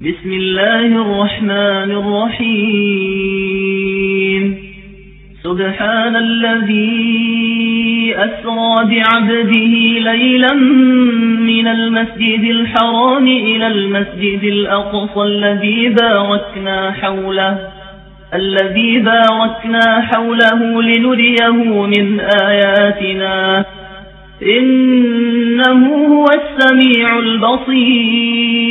بسم الله الرحمن الرحيم. سبحان الذي أسرى بعبده ليلا من المسجد الحرام إلى المسجد الأقصى الذي باركنا حوله الذي باركنا حوله لنريه من آياتنا. إنه هو السميع البصير.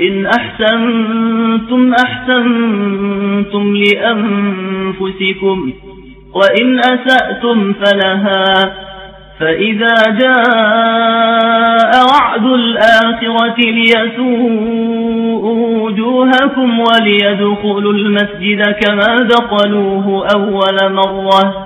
إن أحسنتم أحسنتم لأنفسكم وإن أسأتم فلها فإذا جاء وعد الآخرة ليسوءوا وجوهكم وليدخلوا المسجد كما دخلوه أول مرة.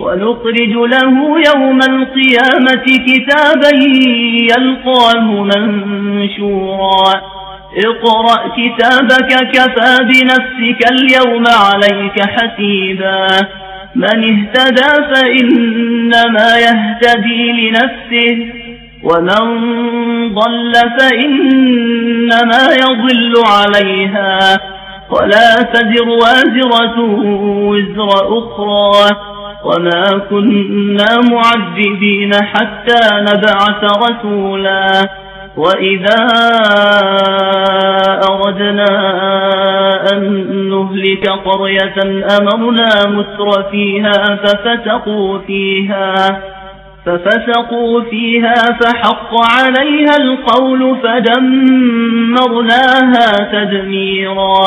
ونخرج له يوم القيامة كتابا يلقاه منشورا. اقرأ كتابك كفى بنفسك اليوم عليك حسيبا. من اهتدى فإنما يهتدي لنفسه ومن ضل فإنما يضل عليها. ولا تذر وازرة وزر أخرى. وما كنا معذبين حتى نبعث رسولا وإذا أردنا أن نهلك قرية أمرنا متر فيها ففسقوا فيها ففسقوا فيها فحق عليها القول فدمرناها تدميرا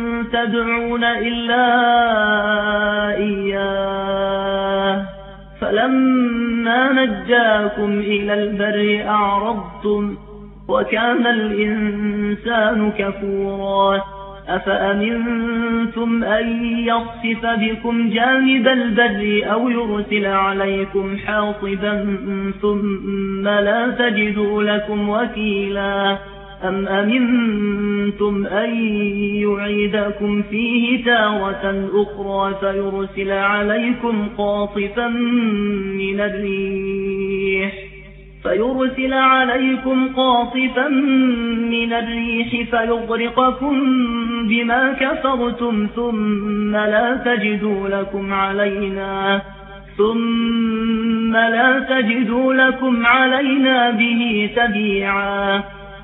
تدعون إلا إياه. فلما نجاكم إلى البر أعرضتم وكان الإنسان كفورا. أفأمنتم أن يصف بكم جانب البر أو يرسل عليكم حاصبا ثم لا تجدوا لكم وكيلا؟ أم أمنتم أن يعيدكم فيه تارة أخرى فيرسل عليكم قاطفا من الريح فيرسل عليكم قاطفا من الريح فيغرقكم بما كفرتم ثم لا تجدوا لكم علينا ثم لا تجدوا لكم علينا به تبيعا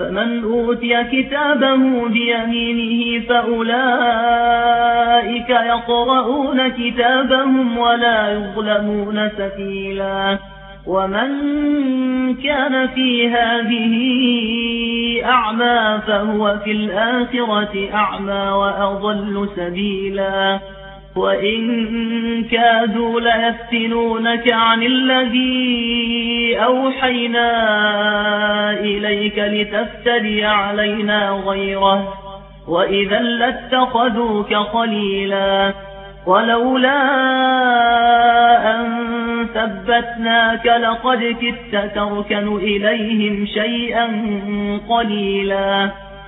فمن أوتي كتابه بيمينه فأولئك يقرؤون كتابهم ولا يظلمون سفيلا ومن كان في هذه أعمى فهو في الآخرة أعمى وأضل سبيلا. وإن كادوا ليفتنونك عن الذي أوحينا إليك لتفتري علينا غيره وإذا لاتخذوك خليلا ولولا أن ثبتناك لقد كدت تركن إليهم شيئا قليلا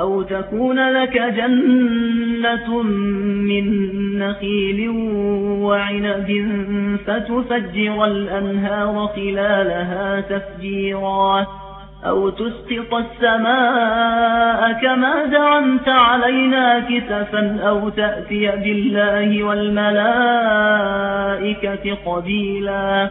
أو تكون لك جنة من نخيل وعنب فتفجر الأنهار خلالها تفجيرا أو تسقط السماء كما دعمت علينا كسفا أو تأتي بالله والملائكة قبيلا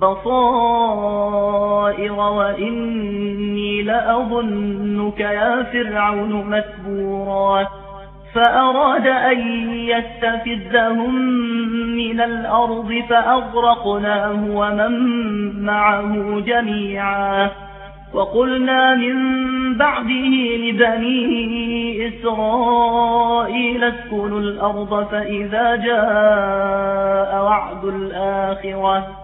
بصائر وإني لأظنك يا فرعون مسبورا فأراد أن يستفزهم من الأرض فأغرقناه ومن معه جميعا وقلنا من بعده لبني إسرائيل اسكنوا الأرض فإذا جاء وعد الآخرة